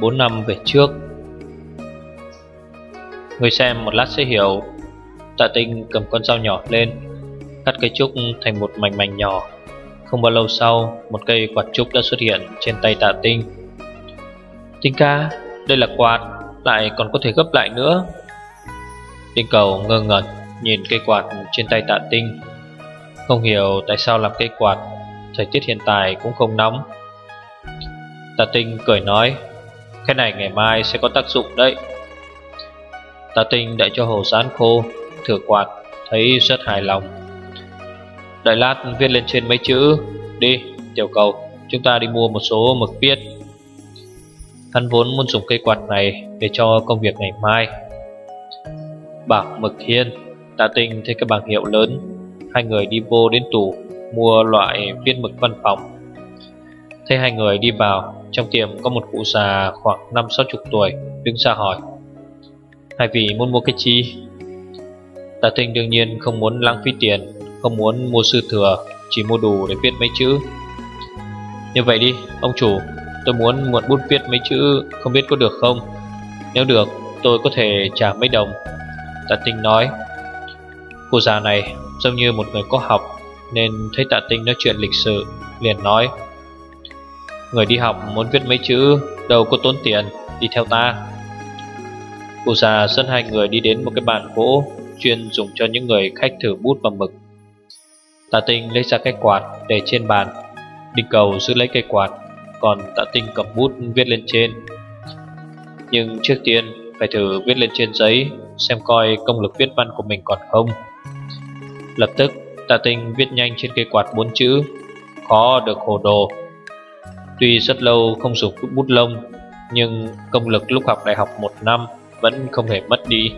4 năm về trước. Người xem một lát sẽ hiểu. Tạ tinh cầm con dao nhỏ lên, Cắt cây trúc thành một mảnh mảnh nhỏ. Không bao lâu sau, Một cây quạt trúc đã xuất hiện trên tay tạ tinh. Tinh ca, Đây là quạt, Lại còn có thể gấp lại nữa. Tinh cầu ngơ ngẩn Nhìn cây quạt trên tay tạ tinh. Không hiểu tại sao làm cây quạt, Thời tiết hiện tại cũng không nóng. Tạ tinh cười nói cái này ngày mai sẽ có tác dụng đấy. Tạ tinh đợi cho hồ sán khô, thừa quạt, Thấy rất hài lòng. Đợi lát viết lên trên mấy chữ, Đi, tiểu cầu, Chúng ta đi mua một số mực viết. Hắn vốn muốn dùng cây quạt này Để cho công việc ngày mai. Bảng mực hiên Tạ tinh thấy cái bảng hiệu lớn. Hai người đi vô đến tủ Mua loại viết mực văn phòng. Thấy hai người đi vào, Trong tiệm có một cụ già khoảng 5-60 tuổi, Đứng ra hỏi. Hai vị muốn mua cái chi? Tạ Tinh đương nhiên không muốn lãng phí tiền, Không muốn mua sư thừa, Chỉ mua đủ để viết mấy chữ. Như vậy đi, ông chủ, Tôi muốn mượn bút viết mấy chữ, Không biết có được không? Nếu được, tôi có thể trả mấy đồng. Tạ Tinh nói. Cô già này giống như một người có học, Nên thấy Tạ Tinh nói chuyện lịch sự, Liền nói. Người đi học muốn viết mấy chữ, Đâu có tốn tiền, Đi theo ta. Cô già dẫn hai người đi đến một cái bàn gỗ, Chuyên dùng cho những người khách thử bút và mực. Tạ tinh lấy ra cái quạt để trên bàn. Đinh cầu giữ lấy cây quạt, Còn tạ tinh cầm bút viết lên trên. Nhưng trước tiên, phải thử viết lên trên giấy, Xem coi công lực viết văn của mình còn không. Lập tức, tạ tinh viết nhanh trên cây quạt bốn chữ. Khó được hồ đồ. Tuy rất lâu không dùng bút lông Nhưng công lực lúc học đại học một năm Vẫn không hề mất đi.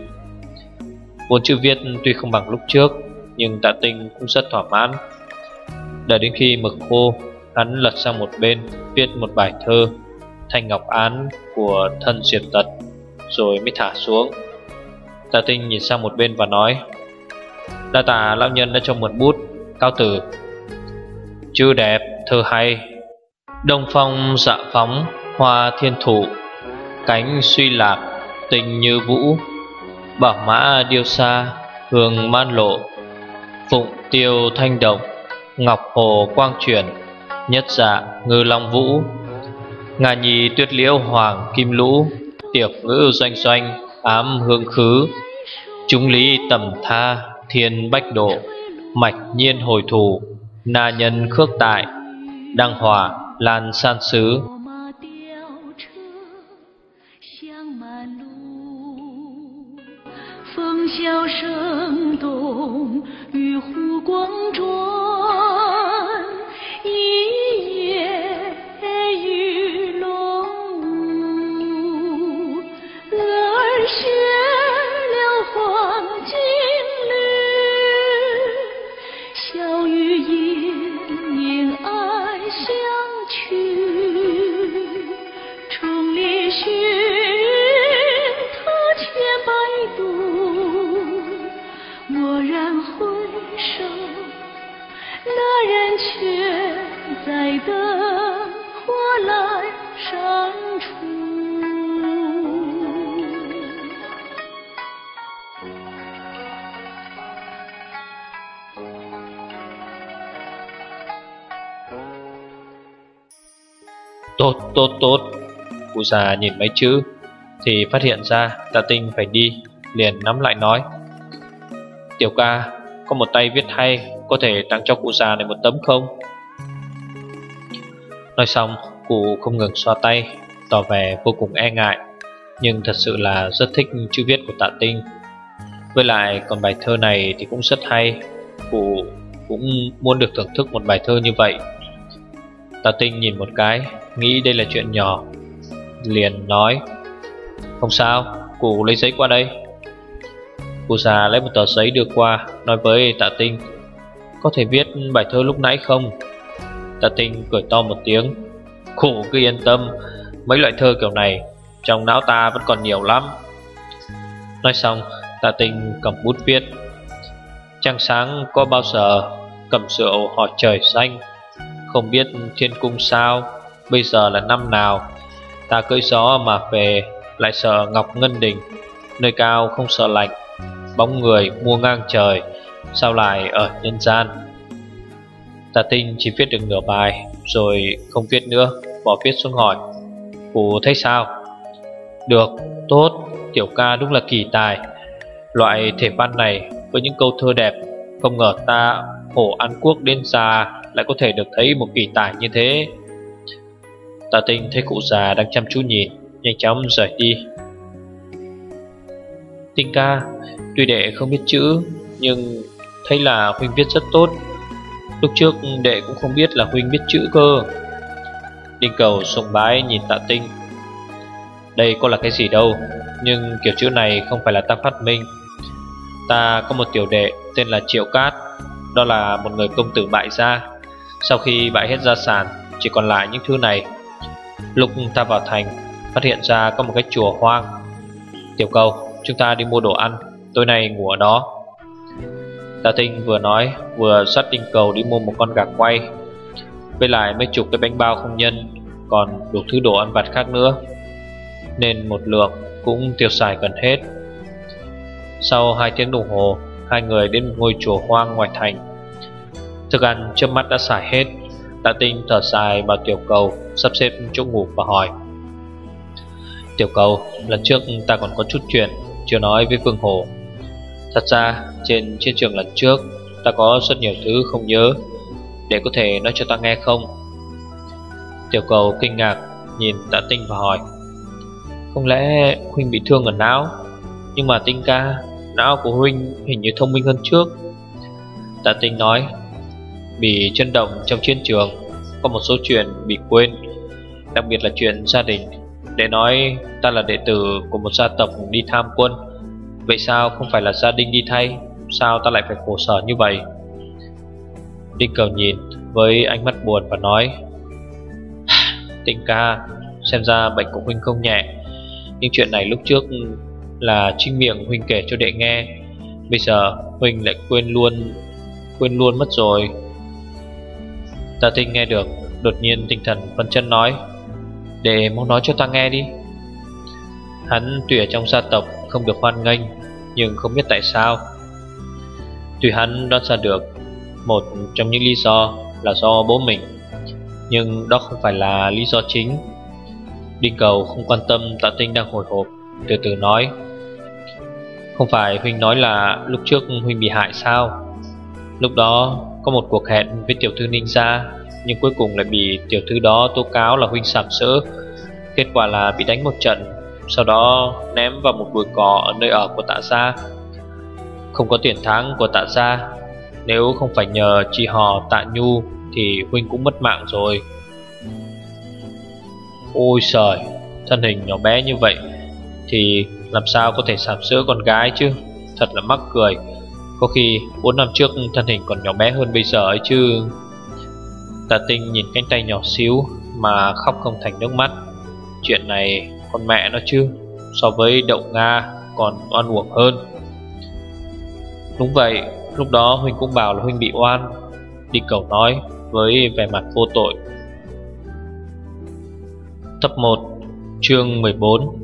Vốn chữ viết tuy không bằng lúc trước Nhưng tạ tinh cũng rất thỏa mãn. Đợi đến khi mực khô Hắn lật sang một bên Viết một bài thơ Thanh Ngọc Án của thân diệt tật Rồi mới thả xuống. Tạ tinh nhìn sang một bên và nói Đa tà lão nhân đã cho mượn bút Cao tử. Chữ đẹp, thơ hay. Đông phong dạ phóng Hoa thiên thủ Cánh suy lạc, Tình như vũ. Bảo mã điêu xa Hương man lộ. Phụng tiêu thanh động, Ngọc hồ quang chuyển, Nhất dạ ngư long vũ. Ngà nhì tuyết liễu hoàng kim lũ, Tiệp ngữ doanh doanh Ám hương khứ. Chúng lý tầm tha Thiên bách độ, Mạch nhiên hồi thủ Na nhân khước tại, Đăng hòa. 蓝山蛇 san xứ Phong xiao. Tốt, tốt, tốt. Cụ già nhìn mấy chữ Thì phát hiện ra tạ tinh phải đi Liền nắm lại nói. Tiểu ca, có một tay viết hay Có thể tặng cho cụ già này một tấm không? Nói xong, cụ không ngừng xoa tay Tỏ vẻ vô cùng e ngại Nhưng thật sự là rất thích chữ viết của tạ tinh. Với lại còn bài thơ này thì cũng rất hay Cụ cũng muốn được thưởng thức một bài thơ như vậy. Tạ tinh nhìn một cái Nghĩ đây là chuyện nhỏ liền nói Không sao, cụ lấy giấy qua đây. Cụ già lấy một tờ giấy đưa qua Nói với tạ tinh Có thể viết bài thơ lúc nãy không? Tạ tinh cười to một tiếng Cụ cứ yên tâm Mấy loại thơ kiểu này Trong não ta vẫn còn nhiều lắm. Nói xong Tạ tinh cầm bút viết Trăng sáng có bao giờ Cầm rượu hỏi trời xanh? Không biết thiên cung sao. Bây giờ là năm nào? Ta cưỡi gió mà về Lại sợ Ngọc Ngân Đình. Nơi cao không sợ lạnh Bóng người mua ngang trời. Sao lại ở nhân gian? Tà tinh chỉ viết được nửa bài Rồi không viết nữa Bỏ viết xuống hỏi Cụ thấy sao? Được, tốt. Tiểu ca đúng là kỳ tài. Loại thể văn này với những câu thơ đẹp Không ngờ ta hổ an quốc đến già. Lại có thể được thấy một kỳ tài như thế. Tà tinh thấy cụ già đang chăm chú nhìn, Nhanh chóng rời đi. Tinh ca, Tuy đệ không biết chữ, Nhưng thấy là Huynh viết rất tốt. Lúc trước đệ cũng không biết là Huynh biết chữ cơ. Đinh cầu sùng bái nhìn tạ tinh. Đây có là cái gì đâu, Nhưng kiểu chữ này không phải là ta phát minh. Ta có một tiểu đệ tên là Triệu Cát, Đó là một người công tử bại gia. Sau khi bại hết gia sản, Chỉ còn lại những thứ này. Lúc ta vào thành, Phát hiện ra có một cái chùa hoang. Tiểu cầu, chúng ta đi mua đồ ăn, Tối nay ngủ ở đó. Tà tinh vừa nói, Vừa dắt đinh cầu đi mua một con gà quay. Với lại mấy chục cái bánh bao không nhân, Còn đủ thứ đồ ăn vặt khác nữa. Nên một lượng cũng tiêu xài gần hết. Sau hai tiếng đồng hồ, Hai người đến một ngôi chùa hoang ngoài thành. Thức ăn trước mắt đã xài hết Tạ tinh thở dài vào tiểu cầu Sắp xếp chỗ ngủ và hỏi. Tiểu cầu, Lần trước ta còn có chút chuyện Chưa nói với Phương Hồ. Thật ra, trên chiến trường lần trước, Ta có rất nhiều thứ không nhớ. Để có thể nói cho ta nghe không? Tiểu cầu kinh ngạc, Nhìn tạ tinh và hỏi. Không lẽ Huynh bị thương ở não? Nhưng mà tinh ca, Não của Huynh hình như thông minh hơn trước. Tạ tinh nói Bị chân động trong chiến trường, Có một số chuyện bị quên, Đặc biệt là chuyện gia đình. Để nói ta là đệ tử của một gia tộc đi tham quân, Vậy sao không phải là gia đình đi thay? Sao ta lại phải khổ sở như vậy? Đinh cầu nhìn với ánh mắt buồn và nói, Tịnh ca, Xem ra bệnh của Huynh không nhẹ. Nhưng chuyện này lúc trước Là trinh miệng Huynh kể cho đệ nghe. Bây giờ Huynh lại quên luôn Quên luôn mất rồi. Tạ tinh nghe được, Đột nhiên tinh thần phân chân nói. Để mau nói cho ta nghe đi. Hắn tuy ở trong gia tộc, không được hoan nghênh, Nhưng không biết tại sao. Tuy hắn đoán ra được, Một trong những lý do là do bố mình, Nhưng đó không phải là lý do chính. Đinh cầu không quan tâm tạ tinh đang hồi hộp, Từ từ nói. Không phải Huynh nói là lúc trước Huynh bị hại sao? Lúc đó có một cuộc hẹn với tiểu thư Ninh Gia Nhưng cuối cùng lại bị tiểu thư đó tố cáo là Huynh sàm sỡ. Kết quả là bị đánh một trận, Sau đó ném vào một bụi cỏ ở nơi ở của tạ gia. Không có tiền thắng của tạ gia, Nếu không phải nhờ chị họ tạ nhu Thì Huynh cũng mất mạng rồi. Ôi trời Thân hình nhỏ bé như vậy Thì làm sao có thể sàm sỡ con gái chứ? Thật là mắc cười có khi 4 năm trước thân hình còn nhỏ bé hơn bây giờ ấy chứ. Tà tinh nhìn cánh tay nhỏ xíu Mà khóc không thành nước mắt. Chuyện này con mẹ nó chứ, So với đậu Nga còn oan uổng hơn. Đúng vậy, Lúc đó Huynh cũng bảo là Huynh bị oan, Đi cầu nói với vẻ mặt vô tội. Tập 1 Chương 14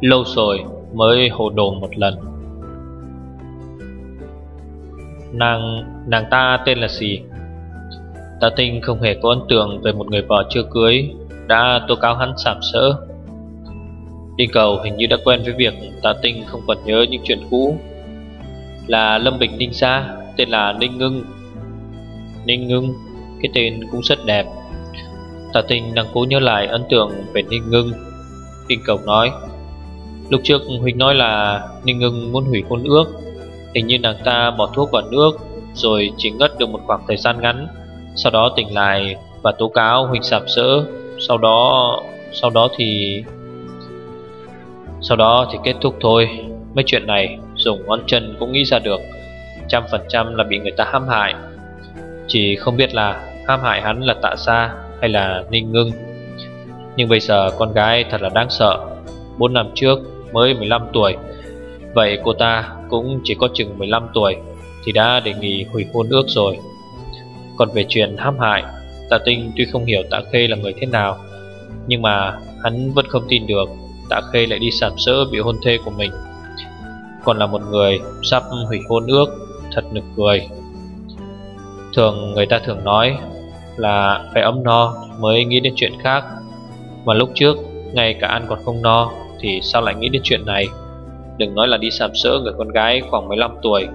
Lâu rồi mới hồ đồ một lần. Nàng, nàng ta tên là gì? Tạ tinh không hề có ấn tượng về một người vợ chưa cưới. Đã tố cáo hắn sảm sỡ. Đi cầu hình như đã quen với việc Tạ tinh không còn nhớ những chuyện cũ. Là Lâm Bình Ninh Gia Tên là Ninh Ngưng. Ninh Ngưng Cái tên cũng rất đẹp. Tạ tinh đang cố nhớ lại ấn tượng về Ninh Ngưng. Kinh cầu nói Lúc trước Huỳnh nói là Ninh Ngưng muốn hủy hôn ước. Hình như nàng ta bỏ thuốc vào nước, Rồi chỉ ngất được một khoảng thời gian ngắn. Sau đó tỉnh lại và tố cáo Huỳnh sạp sỡ. Sau đó Sau đó thì, Sau đó thì kết thúc thôi. Mấy chuyện này, dùng ngón chân cũng nghĩ ra được. Trăm phần trăm là bị người ta hãm hại. Chỉ không biết là hãm hại hắn là tạ xa hay là ninh ngưng. Nhưng bây giờ con gái thật là đáng sợ. 4 năm trước, mới 15 tuổi Vậy cô ta cũng chỉ có chừng 15 tuổi Thì đã đề nghị hủy hôn ước rồi. Còn về chuyện hãm hại, Tạ Tinh tuy không hiểu Tạ Khê là người thế nào, Nhưng mà hắn vẫn không tin được Tạ Khê lại đi sàm sỡ bị hôn thê của mình. Còn là một người sắp hủy hôn ước, Thật nực cười. Thường người ta thường nói là phải ấm no mới nghĩ đến chuyện khác, Mà lúc trước, ngay cả ăn còn không no Thì sao lại nghĩ đến chuyện này? Đừng nói là đi sàm sỡ người con gái khoảng 15 tuổi.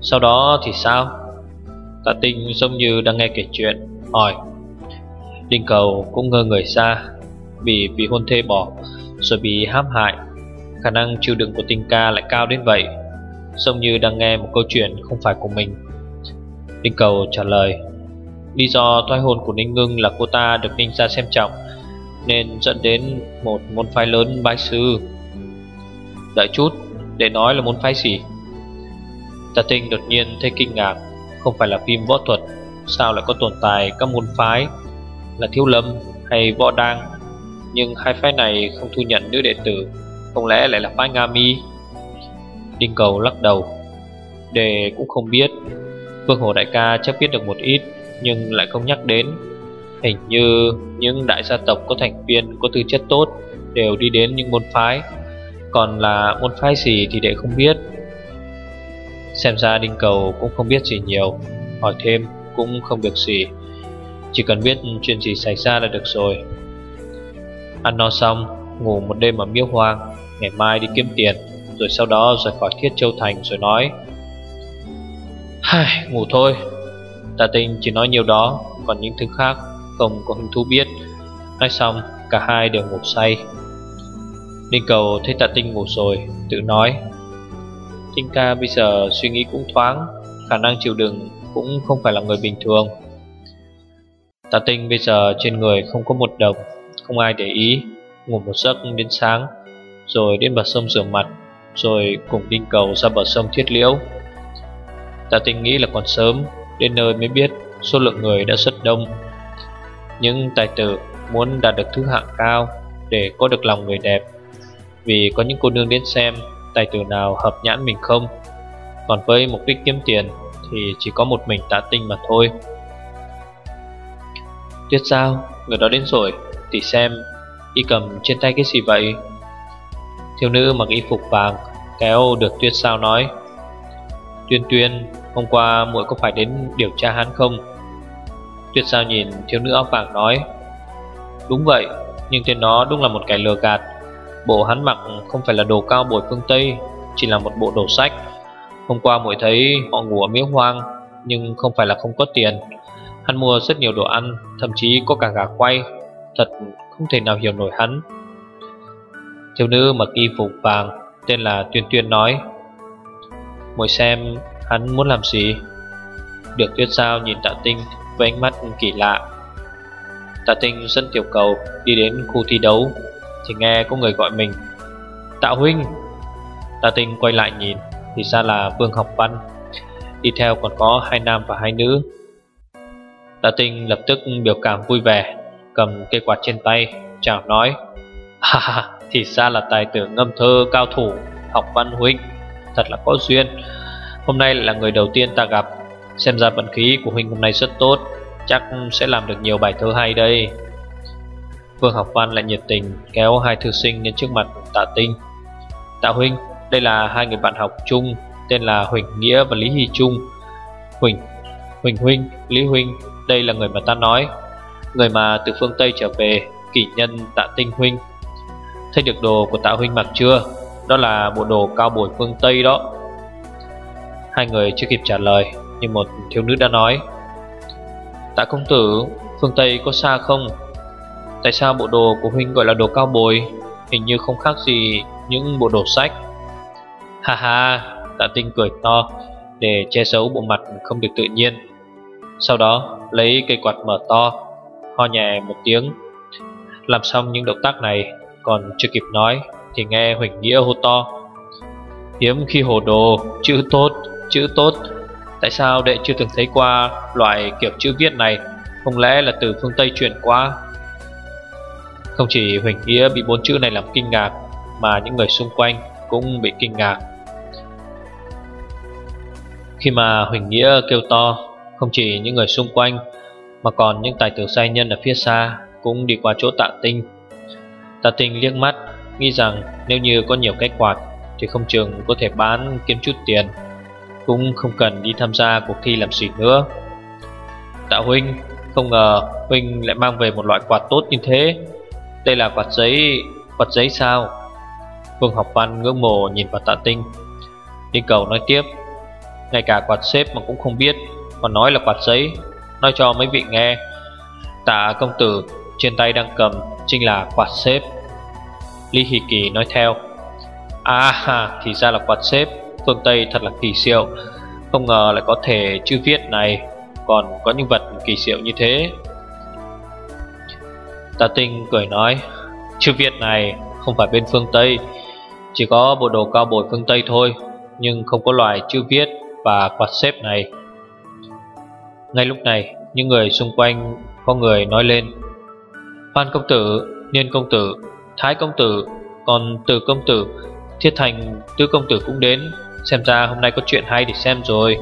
Sau đó thì sao? Tạ tinh giống như đang nghe kể chuyện Hỏi. Đinh cầu cũng ngơ người xa, Vì bị hôn thê bỏ Rồi bị hãm hại. Khả năng chịu đựng của tinh ca lại cao đến vậy Giống như đang nghe một câu chuyện không phải của mình. Đinh cầu trả lời Lý do thoái hôn của Ninh Ngưng là cô ta được Ninh ra xem trọng Nên dẫn đến một môn phái lớn bái sư. Đợi chút, để nói là muốn phái gì. Tạ tinh đột nhiên thấy kinh ngạc Không phải là phim võ thuật Sao lại có tồn tại các môn phái Là thiếu lâm hay võ đăng? Nhưng hai phái này không thu nhận nữ đệ tử Không lẽ lại là phái Nga Mi? Đinh cầu lắc đầu đề cũng không biết. Vương Hồ Đại ca chắc biết được một ít Nhưng lại không nhắc đến. Hình như những đại gia tộc có thành viên có tư chất tốt Đều đi đến những môn phái. Còn là môn phái gì thì đệ không biết. Xem ra Đinh Cầu cũng không biết gì nhiều Hỏi thêm cũng không được gì. Chỉ cần biết chuyện gì xảy ra là được rồi. Ăn no xong Ngủ một đêm ở miếu hoang Ngày mai đi kiếm tiền Rồi sau đó rời khỏi Thiết Châu Thành rồi nói. Hai, ngủ thôi. Tạ tinh chỉ nói nhiều đó Còn những thứ khác không có hứng thú biết. Nói xong cả hai đều ngủ say. Ninh cầu thấy tạ tinh ngủ rồi, Tự nói. Tinh ca bây giờ suy nghĩ cũng thoáng, Khả năng chịu đựng cũng không phải là người bình thường. Tạ tinh bây giờ trên người không có một đồng, Không ai để ý, Ngủ một giấc đến sáng, Rồi đến bờ sông rửa mặt, Rồi cùng đinh cầu ra bờ sông thiết liễu. Tạ tinh nghĩ là còn sớm, Đến nơi mới biết số lượng người đã rất đông. Những tài tử muốn đạt được thứ hạng cao Để có được lòng người đẹp vì có những cô nương đến xem, Tài tử nào hợp nhãn mình không? Còn với mục đích kiếm tiền, Thì chỉ có một mình tạ tinh mà thôi. Tuyết sao Người đó đến rồi, tỷ xem, Y cầm trên tay cái gì vậy? Thiếu nữ mặc y phục vàng, Kéo được tuyết sao nói. Tuyên tuyên, Hôm qua muội có phải đến điều tra hắn không? Tuyết sao nhìn thiếu nữ áo vàng nói. Đúng vậy, Nhưng tên nó đúng là một kẻ lừa gạt. Bộ hắn mặc không phải là đồ cao bồi phương Tây, Chỉ là một bộ đồ sách. Hôm qua muội thấy họ ngủ ở miếu hoang, Nhưng không phải là không có tiền. Hắn mua rất nhiều đồ ăn, Thậm chí có cả gà quay. Thật không thể nào hiểu nổi hắn. Thiếu nữ mặc y phục vàng, Tên là Tuyên Tuyên nói, Muội xem Hắn muốn làm gì? Được tuyết sao nhìn tạ tinh Với ánh mắt kỳ lạ. Tạ tinh dẫn tiểu cầu đi đến khu thi đấu. Thì nghe có người gọi mình. Tạ huynh. Tạ tinh quay lại nhìn, Thì ra là Vương Học Văn. Đi theo còn có hai nam và hai nữ. Tạ tinh lập tức biểu cảm vui vẻ, Cầm cây quạt trên tay, Chào nói, Ha ha thì ra là tài tử ngâm thơ cao thủ Học Văn huynh, Thật là có duyên. Hôm nay là người đầu tiên ta gặp. Xem ra vận khí của huynh hôm nay rất tốt, Chắc sẽ làm được nhiều bài thơ hay đây. Vương học văn lại nhiệt tình Kéo hai thư sinh đến trước mặt tạ tinh. Tạ huynh Đây là hai người bạn học chung Tên là Huỳnh Nghĩa và Lý Hy Trung. Huỳnh Huỳnh huynh, Lý huynh Đây là người mà ta nói Người mà từ phương Tây trở về Kỷ nhân tạ tinh huynh. Thấy được đồ của tạ huynh mặc chưa? Đó là bộ đồ cao bồi phương Tây đó. Hai người chưa kịp trả lời Nhưng một thiếu nữ đã nói Tạ công tử Phương Tây có xa không? Tại sao bộ đồ của huynh gọi là đồ cao bồi? Hình như không khác gì Những bộ đồ sách. Ha ha, Tạ tinh cười to, Để che giấu bộ mặt không được tự nhiên. Sau đó, lấy cây quạt mở to, Ho nhẹ một tiếng. Làm xong những động tác này, Còn chưa kịp nói, Thì nghe Huỳnh Nghĩa hô to. Hiếm khi hồ đồ, Chữ tốt Chữ tốt. Tại sao đệ chưa từng thấy qua Loại kiểu chữ viết này? Không lẽ là từ phương Tây chuyển qua? Không chỉ Huỳnh Nghĩa bị bốn chữ này làm kinh ngạc, Mà những người xung quanh cũng bị kinh ngạc. Khi mà Huỳnh Nghĩa kêu to, Không chỉ những người xung quanh, Mà còn những tài tử sai nhân ở phía xa Cũng đi qua chỗ tạ tinh. Tạ tinh liếc mắt, Nghĩ rằng nếu như có nhiều cái quạt Thì không chừng có thể bán kiếm chút tiền, Cũng không cần đi tham gia cuộc thi làm gì nữa. Tạ Huynh, Không ngờ Huynh lại mang về một loại quạt tốt như thế. Đây là quạt giấy Quạt giấy sao? Phương học văn ngưỡng mộ nhìn vào tạ tinh. Đi cầu nói tiếp. Ngay cả quạt xếp mà cũng không biết, Còn nói là quạt giấy. Nói cho mấy vị nghe. Tạ công tử trên tay đang cầm Chính là quạt xếp. Lý Hỷ Kỳ nói theo. À ha thì ra là quạt xếp. Phương Tây thật là kỳ siêu. Không ngờ lại có thể chữ viết này. Còn có những vật kỳ siêu như thế. Tà tinh cười nói Chữ viết này không phải bên phương Tây Chỉ có bộ đồ cao bồi phương Tây thôi Nhưng không có loài chữ viết và quạt xếp này. Ngay lúc này Những người xung quanh có người nói lên Phan công tử, Niên công tử, Thái công tử Còn Từ công tử, Thiết thành Tứ công tử cũng đến Xem ra hôm nay có chuyện hay để xem rồi.